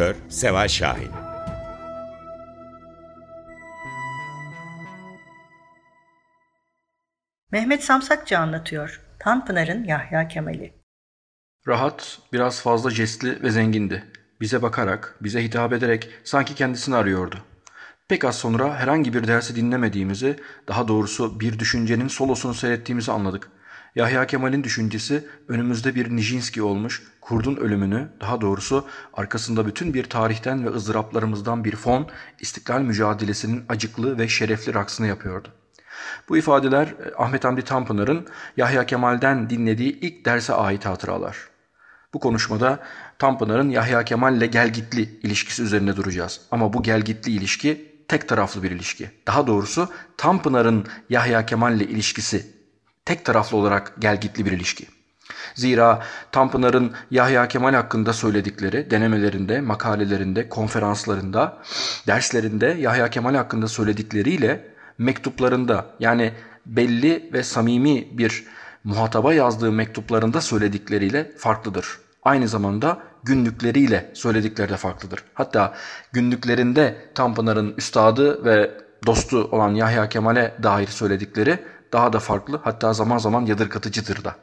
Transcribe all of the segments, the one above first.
Editör Seval Şahin Mehmet Samsakçı anlatıyor. Tanpınar'ın Yahya Kemal'i. Rahat, biraz fazla jestli ve zengindi. Bize bakarak, bize hitap ederek sanki kendisini arıyordu. Pek az sonra herhangi bir dersi dinlemediğimizi, daha doğrusu bir düşüncenin solosunu seyrettiğimizi anladık. Yahya Kemal'in düşüncesi önümüzde bir Nijinsky olmuş, kurdun ölümünü, daha doğrusu arkasında bütün bir tarihten ve ızdıraplarımızdan bir fon, istiklal mücadelesinin acıklı ve şerefli raksını yapıyordu. Bu ifadeler e, Ahmet Hamdi Tanpınar'ın Yahya Kemal'den dinlediği ilk derse ait hatıralar. Bu konuşmada Tanpınar'ın Yahya Kemal ile gelgitli ilişkisi üzerine duracağız. Ama bu gelgitli ilişki tek taraflı bir ilişki. Daha doğrusu Tanpınar'ın Yahya Kemal ile ilişkisi tek taraflı olarak gelgitli bir ilişki. Zira Tanpınar'ın Yahya Kemal hakkında söyledikleri denemelerinde, makalelerinde, konferanslarında, derslerinde Yahya Kemal hakkında söyledikleriyle mektuplarında yani belli ve samimi bir muhataba yazdığı mektuplarında söyledikleriyle farklıdır. Aynı zamanda günlükleriyle söyledikleri de farklıdır. Hatta günlüklerinde Tanpınar'ın üstadı ve dostu olan Yahya Kemal'e dair söyledikleri daha da farklı hatta zaman zaman yadırgatıcıdır da.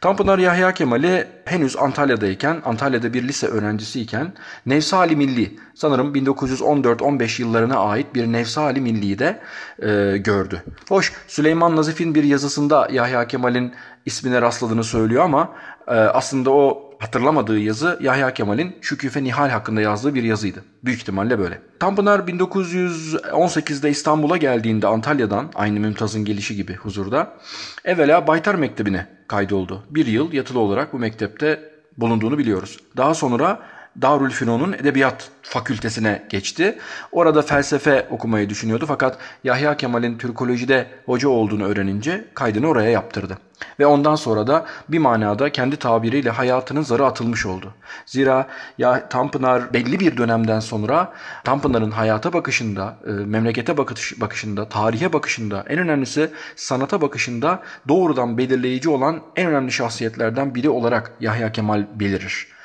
Tanpınar Yahya Kemal'i henüz Antalya'dayken, Antalya'da bir lise öğrencisiyken Nevsali Milli, sanırım 1914-15 yıllarına ait bir Nevsali Milli'yi de e, gördü. Hoş Süleyman Nazif'in bir yazısında Yahya Kemal'in ismine rastladığını söylüyor ama e, aslında o hatırlamadığı yazı Yahya Kemal'in Şüküfe Nihal hakkında yazdığı bir yazıydı. Büyük ihtimalle böyle. Tanpınar 1918'de İstanbul'a geldiğinde Antalya'dan aynı Mümtaz'ın gelişi gibi huzurda evvela Baytar Mektebi'ne kaydoldu. Bir yıl yatılı olarak bu mektepte bulunduğunu biliyoruz. Daha sonra Darülfünun'un Edebiyat Fakültesine geçti. Orada felsefe okumayı düşünüyordu fakat Yahya Kemal'in Türkolojide hoca olduğunu öğrenince kaydını oraya yaptırdı. Ve ondan sonra da bir manada kendi tabiriyle hayatının zarı atılmış oldu. Zira ya Tanpınar belli bir dönemden sonra Tanpınar'ın hayata bakışında, e, memlekete bakış, bakışında, tarihe bakışında, en önemlisi sanata bakışında doğrudan belirleyici olan en önemli şahsiyetlerden biri olarak Yahya Kemal belirir.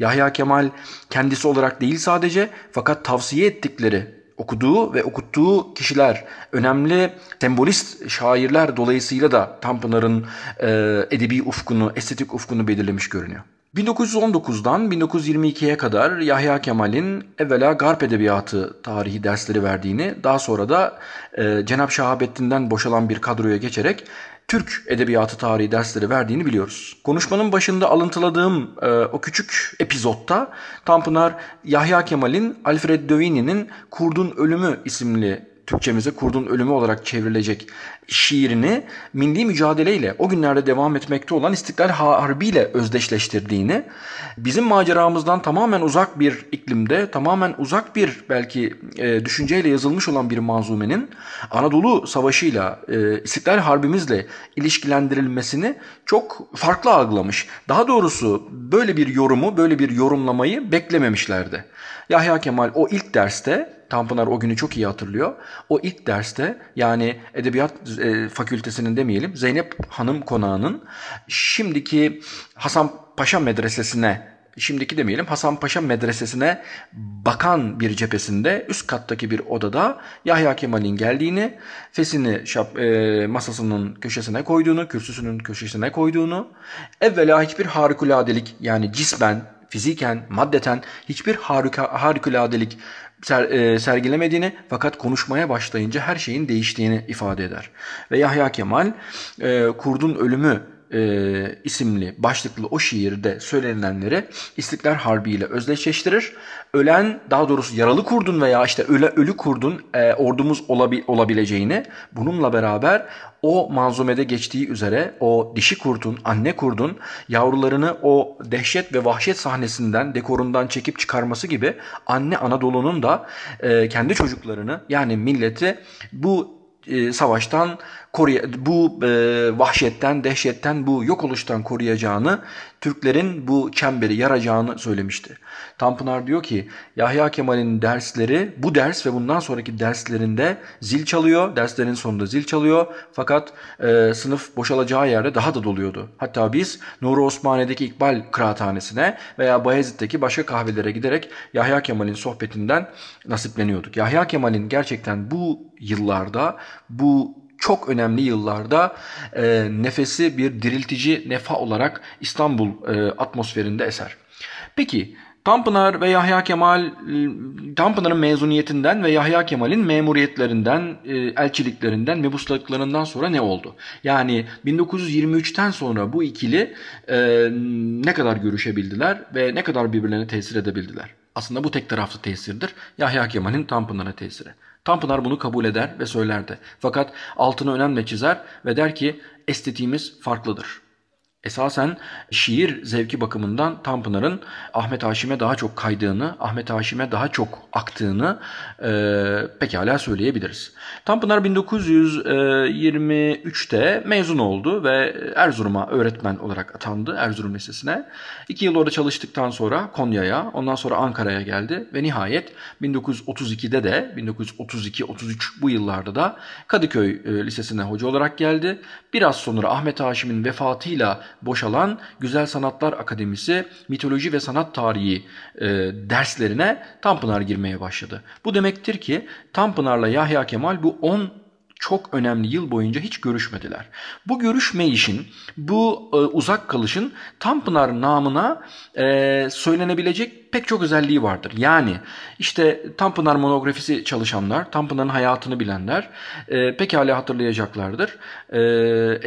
Yahya Kemal kendisi olarak değil sadece fakat tavsiye ettikleri okuduğu ve okuttuğu kişiler önemli sembolist şairler dolayısıyla da Tanpınar'ın e, edebi ufkunu, estetik ufkunu belirlemiş görünüyor. 1919'dan 1922'ye kadar Yahya Kemal'in evvela Garp Edebiyatı tarihi dersleri verdiğini, daha sonra da e, Cenab Şahabettin'den boşalan bir kadroya geçerek Türk edebiyatı tarihi dersleri verdiğini biliyoruz. Konuşmanın başında alıntıladığım e, o küçük epizotta Tanpınar Yahya Kemal'in Alfred Dövini'nin Kurdun Ölümü isimli Türkçemize kurdun ölümü olarak çevrilecek şiirini milli mücadeleyle o günlerde devam etmekte olan İstiklal Harbi ile özdeşleştirdiğini, bizim maceramızdan tamamen uzak bir iklimde, tamamen uzak bir belki e, düşünceyle yazılmış olan bir manzumenin Anadolu Savaşı'yla, e, İstiklal Harbimizle ilişkilendirilmesini çok farklı algılamış. Daha doğrusu böyle bir yorumu, böyle bir yorumlamayı beklememişlerdi. Yahya Kemal o ilk derste Tanpınar o günü çok iyi hatırlıyor. O ilk derste yani Edebiyat e, Fakültesinin demeyelim Zeynep Hanım Konağı'nın şimdiki Hasan Paşa Medresesi'ne şimdiki demeyelim Hasan Paşa Medresesi'ne bakan bir cephesinde üst kattaki bir odada Yahya Kemal'in geldiğini, fesini şap, e, masasının köşesine koyduğunu, kürsüsünün köşesine koyduğunu, evvela hiçbir harikuladelik yani cismen, fiziken, maddeten hiçbir harika, harikuladelik ser, e, sergilemediğini fakat konuşmaya başlayınca her şeyin değiştiğini ifade eder. Ve Yahya Kemal e, kurdun ölümü e, isimli başlıklı o şiirde söylenilenleri İstiklal Harbi ile özdeşleştirir. Ölen daha doğrusu yaralı kurdun veya işte öle, ölü kurdun e, ordumuz olabi, olabileceğini bununla beraber o manzumede geçtiği üzere o dişi kurdun, anne kurdun yavrularını o dehşet ve vahşet sahnesinden, dekorundan çekip çıkarması gibi anne Anadolu'nun da e, kendi çocuklarını yani milleti bu e, savaştan koruya bu e, vahşetten, dehşetten, bu yok oluştan koruyacağını, Türklerin bu çemberi yaracağını söylemişti. Tanpınar diyor ki Yahya Kemal'in dersleri bu ders ve bundan sonraki derslerinde zil çalıyor. Derslerin sonunda zil çalıyor. Fakat e, sınıf boşalacağı yerde daha da doluyordu. Hatta biz Nuri Osmaniye'deki İkbal Kıraathanesi'ne veya Bayezid'deki başka kahvelere giderek Yahya Kemal'in sohbetinden nasipleniyorduk. Yahya Kemal'in gerçekten bu yıllarda bu çok önemli yıllarda e, nefesi bir diriltici nefa olarak İstanbul e, atmosferinde eser. Peki Tanpınar ve Yahya Kemal e, Tanpınar'ın mezuniyetinden ve Yahya Kemal'in memuriyetlerinden, e, elçiliklerinden, mebuslalıklarından sonra ne oldu? Yani 1923'ten sonra bu ikili e, ne kadar görüşebildiler ve ne kadar birbirlerine tesir edebildiler? Aslında bu tek taraflı tesirdir. Yahya Kemal'in Tanpınar'a tesiri. Tanpınar bunu kabul eder ve söylerdi. Fakat altını önemli çizer ve der ki estetiğimiz farklıdır. Esasen şiir zevki bakımından Tanpınar'ın Ahmet Haşim'e daha çok kaydığını, Ahmet Haşim'e daha çok aktığını e, pekala söyleyebiliriz. Tanpınar 1923'te mezun oldu ve Erzurum'a öğretmen olarak atandı Erzurum Lisesi'ne. İki yıl orada çalıştıktan sonra Konya'ya, ondan sonra Ankara'ya geldi ve nihayet 1932'de de 1932-33 bu yıllarda da Kadıköy e, Lisesi'ne hoca olarak geldi. Biraz sonra Ahmet Haşim'in vefatıyla boşalan Güzel Sanatlar Akademisi mitoloji ve sanat tarihi e, derslerine Tanpınar girmeye başladı. Bu demektir ki Tanpınar'la Yahya Kemal bu 10 çok önemli yıl boyunca hiç görüşmediler. Bu görüşme işin, bu e, uzak kalışın Tanpınar namına e, söylenebilecek pek çok özelliği vardır. Yani işte Tanpınar monografisi çalışanlar, Tanpınar'ın hayatını bilenler e, pekala hatırlayacaklardır. E,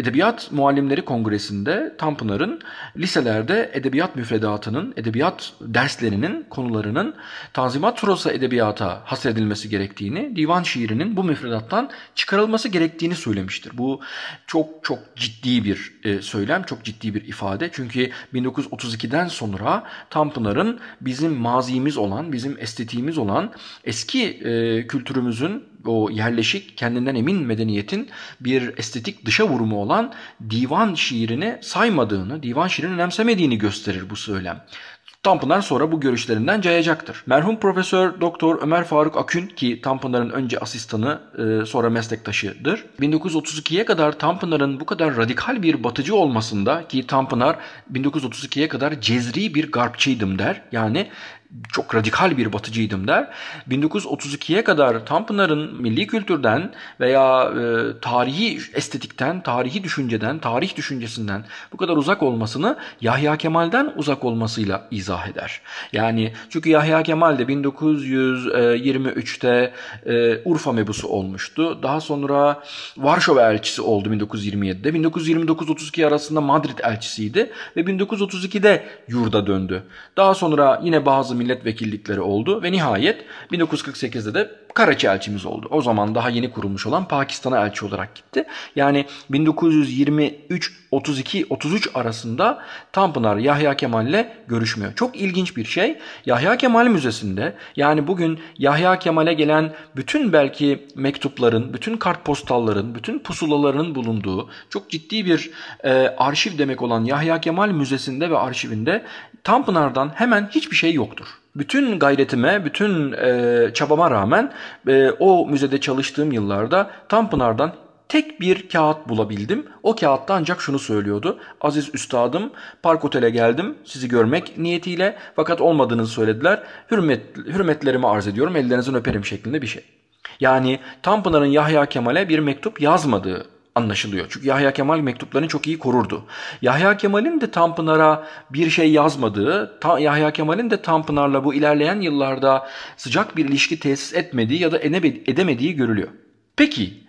Edebiyat Muallimleri Kongresi'nde Tanpınar'ın liselerde edebiyat müfredatının, edebiyat derslerinin, konularının Tanzimat Turosa edebiyata hasredilmesi gerektiğini, divan şiirinin bu müfredattan çıkarılması gerektiğini söylemiştir. Bu çok çok ciddi bir e, söylem, çok ciddi bir ifade. Çünkü 1932'den sonra Tanpınar'ın bizim mazimiz olan, bizim estetiğimiz olan eski e, kültürümüzün o yerleşik kendinden emin medeniyetin bir estetik dışa vurumu olan divan şiirini saymadığını, divan şiirini önemsemediğini gösterir bu söylem. Tanpınar sonra bu görüşlerinden cayacaktır. Merhum Profesör Doktor Ömer Faruk Akün ki Tanpınar'ın önce asistanı e, sonra meslektaşıdır. 1932'ye kadar Tanpınar'ın bu kadar radikal bir batıcı olmasında ki Tanpınar 1932'ye kadar cezri bir garpçıydım der. Yani çok radikal bir batıcıydım der. 1932'ye kadar Tanpınar'ın milli kültürden veya e, tarihi estetikten, tarihi düşünceden, tarih düşüncesinden bu kadar uzak olmasını Yahya Kemal'den uzak olmasıyla izah eder. Yani çünkü Yahya Kemal de 1923'te e, Urfa mebusu olmuştu. Daha sonra Varşova elçisi oldu 1927'de. 1929-32 arasında Madrid elçisiydi ve 1932'de yurda döndü. Daha sonra yine bazı milletvekillikleri oldu ve nihayet 1948'de de Karaçi elçimiz oldu. O zaman daha yeni kurulmuş olan Pakistan'a elçi olarak gitti. Yani 1923 32 33 arasında Tanpınar Yahya Kemal'le görüşmüyor. Çok ilginç bir şey. Yahya Kemal Müzesi'nde yani bugün Yahya Kemal'e gelen bütün belki mektupların, bütün kartpostalların, bütün pusulalarının bulunduğu çok ciddi bir e, arşiv demek olan Yahya Kemal Müzesi'nde ve arşivinde Tanpınar'dan hemen hiçbir şey yoktur. Bütün gayretime, bütün e, çabama rağmen e, o müzede çalıştığım yıllarda Tanpınar'dan tek bir kağıt bulabildim. O kağıtta ancak şunu söylüyordu. Aziz üstadım park otele geldim sizi görmek niyetiyle fakat olmadığını söylediler. Hürmet, hürmetlerimi arz ediyorum ellerinizin öperim şeklinde bir şey. Yani Tanpınar'ın Yahya Kemal'e bir mektup yazmadığı anlaşılıyor. Çünkü Yahya Kemal mektuplarını çok iyi korurdu. Yahya Kemal'in de Tanpınar'a bir şey yazmadığı, ta, Yahya Kemal'in de Tanpınar'la bu ilerleyen yıllarda sıcak bir ilişki tesis etmediği ya da edemediği görülüyor. Peki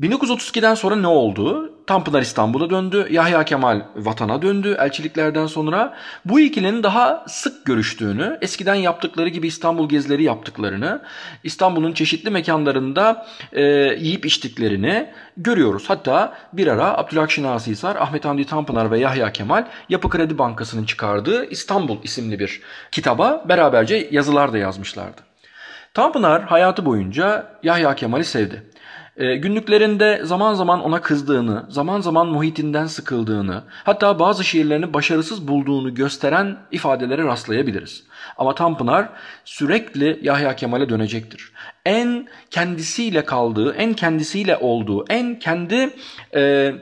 1932'den sonra ne oldu? Tanpınar İstanbul'a döndü. Yahya Kemal vatana döndü elçiliklerden sonra. Bu ikilinin daha sık görüştüğünü, eskiden yaptıkları gibi İstanbul gezileri yaptıklarını, İstanbul'un çeşitli mekanlarında e, yiyip içtiklerini görüyoruz. Hatta bir ara Abdülhak Şinasi Hisar, Ahmet Hamdi Tanpınar ve Yahya Kemal Yapı Kredi Bankası'nın çıkardığı İstanbul isimli bir kitaba beraberce yazılar da yazmışlardı. Tanpınar hayatı boyunca Yahya Kemal'i sevdi. E, günlüklerinde zaman zaman ona kızdığını, zaman zaman muhitinden sıkıldığını, hatta bazı şiirlerini başarısız bulduğunu gösteren ifadelere rastlayabiliriz. Ama Tanpınar sürekli Yahya Kemal'e dönecektir. En kendisiyle kaldığı, en kendisiyle olduğu, en kendi... E,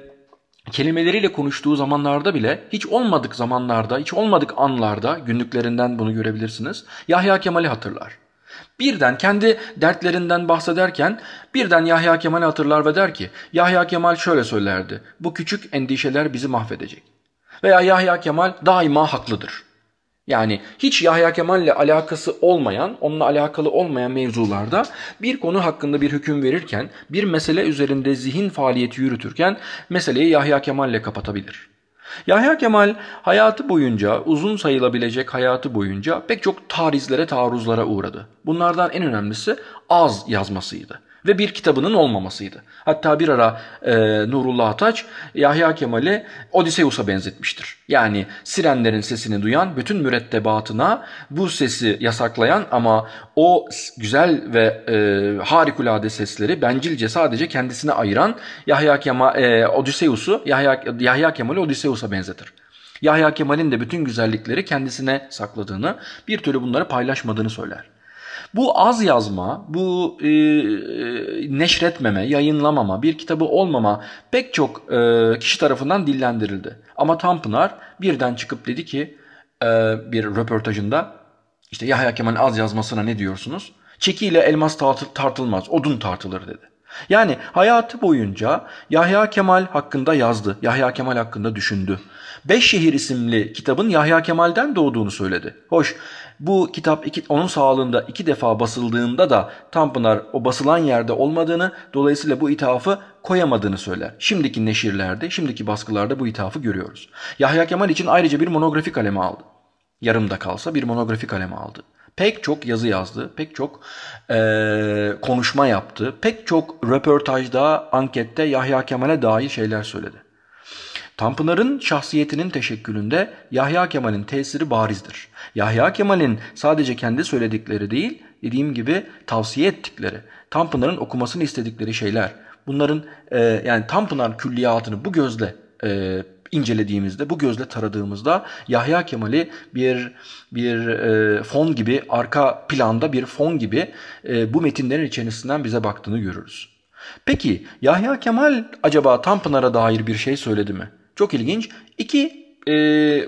kelimeleriyle konuştuğu zamanlarda bile hiç olmadık zamanlarda, hiç olmadık anlarda günlüklerinden bunu görebilirsiniz. Yahya Kemal'i hatırlar. Birden kendi dertlerinden bahsederken birden Yahya Kemal'i hatırlar ve der ki Yahya Kemal şöyle söylerdi. Bu küçük endişeler bizi mahvedecek. Veya Yahya Kemal daima haklıdır. Yani hiç Yahya Kemal ile alakası olmayan, onunla alakalı olmayan mevzularda bir konu hakkında bir hüküm verirken, bir mesele üzerinde zihin faaliyeti yürütürken meseleyi Yahya Kemal ile kapatabilir. Yahya Kemal hayatı boyunca, uzun sayılabilecek hayatı boyunca pek çok tarizlere, taarruzlara uğradı. Bunlardan en önemlisi az yazmasıydı ve bir kitabının olmamasıydı. Hatta bir ara e, Nurullah Ataç Yahya Kemal'i Odysseus'a benzetmiştir. Yani sirenlerin sesini duyan bütün mürettebatına bu sesi yasaklayan ama o güzel ve e, harikulade sesleri bencilce sadece kendisine ayıran Yahya Kemal e, Odysseus'u Yahya, Yahya Kemal'i Odysseus'a benzetir. Yahya Kemal'in de bütün güzellikleri kendisine sakladığını, bir türlü bunları paylaşmadığını söyler. Bu az yazma, bu e, neşretmeme, yayınlamama, bir kitabı olmama pek çok e, kişi tarafından dillendirildi. Ama Tanpınar birden çıkıp dedi ki e, bir röportajında işte Yahya Kemal'in az yazmasına ne diyorsunuz? Çekiyle elmas tartılmaz, odun tartılır dedi. Yani hayatı boyunca Yahya Kemal hakkında yazdı. Yahya Kemal hakkında düşündü. Beş Şehir isimli kitabın Yahya Kemal'den doğduğunu söyledi. Hoş bu kitap iki, onun sağlığında iki defa basıldığında da Tanpınar o basılan yerde olmadığını dolayısıyla bu ithafı koyamadığını söyler. Şimdiki neşirlerde, şimdiki baskılarda bu ithafı görüyoruz. Yahya Kemal için ayrıca bir monografi kalemi aldı. Yarımda kalsa bir monografi kalemi aldı. Pek çok yazı yazdı, pek çok e, konuşma yaptı, pek çok röportajda, ankette Yahya Kemal'e dair şeyler söyledi. Tanpınar'ın şahsiyetinin teşekkülünde Yahya Kemal'in tesiri barizdir. Yahya Kemal'in sadece kendi söyledikleri değil, dediğim gibi tavsiye ettikleri, Tanpınar'ın okumasını istedikleri şeyler. Bunların e, yani Tanpınar külliyatını bu gözle e, incelediğimizde, bu gözle taradığımızda Yahya Kemal'i bir bir e, fon gibi, arka planda bir fon gibi e, bu metinlerin içerisinden bize baktığını görürüz. Peki Yahya Kemal acaba Tanpınar'a dair bir şey söyledi mi? Çok ilginç. İki e,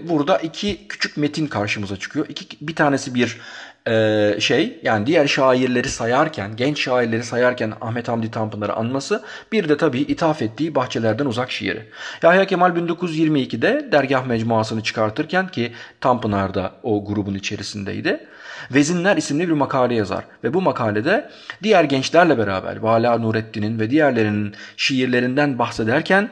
burada iki küçük metin karşımıza çıkıyor. İki, bir tanesi bir e, şey yani diğer şairleri sayarken, genç şairleri sayarken Ahmet Hamdi Tanpınar'ı anması bir de tabii ithaf ettiği Bahçelerden Uzak şiiri. Yahya Kemal 1922'de dergah mecmuasını çıkartırken ki Tanpınar da o grubun içerisindeydi. Vezinler isimli bir makale yazar ve bu makalede diğer gençlerle beraber Vala Nurettin'in ve diğerlerinin şiirlerinden bahsederken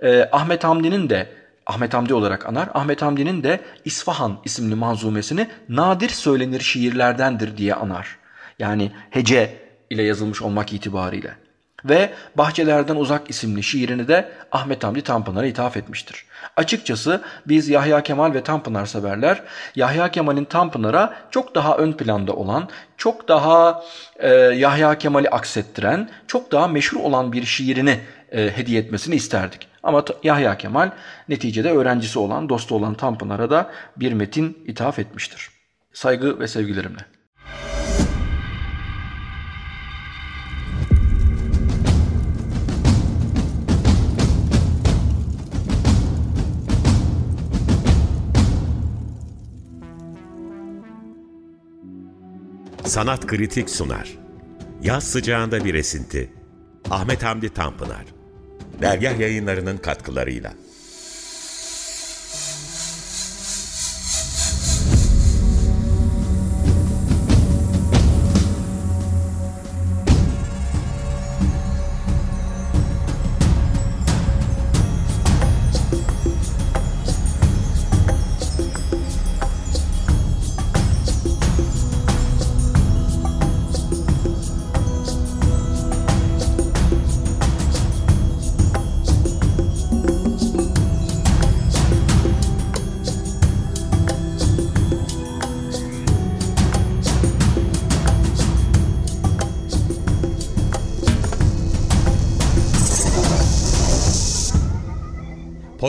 e, Ahmet Hamdi'nin de Ahmet Hamdi olarak anar. Ahmet Hamdi'nin de İsfahan isimli manzumesini nadir söylenir şiirlerdendir diye anar. Yani hece ile yazılmış olmak itibariyle. Ve Bahçelerden Uzak isimli şiirini de Ahmet Hamdi Tanpınar'a ithaf etmiştir. Açıkçası biz Yahya Kemal ve Tanpınar severler Yahya Kemal'in Tanpınar'a çok daha ön planda olan, çok daha e, Yahya Kemal'i aksettiren, çok daha meşhur olan bir şiirini e, hediye etmesini isterdik. Ama Yahya Kemal neticede öğrencisi olan, dostu olan Tanpınar'a da bir metin ithaf etmiştir. Saygı ve sevgilerimle. Sanat Kritik sunar. Yaz sıcağında bir esinti. Ahmet Hamdi Tanpınar Dergah yayınlarının katkılarıyla.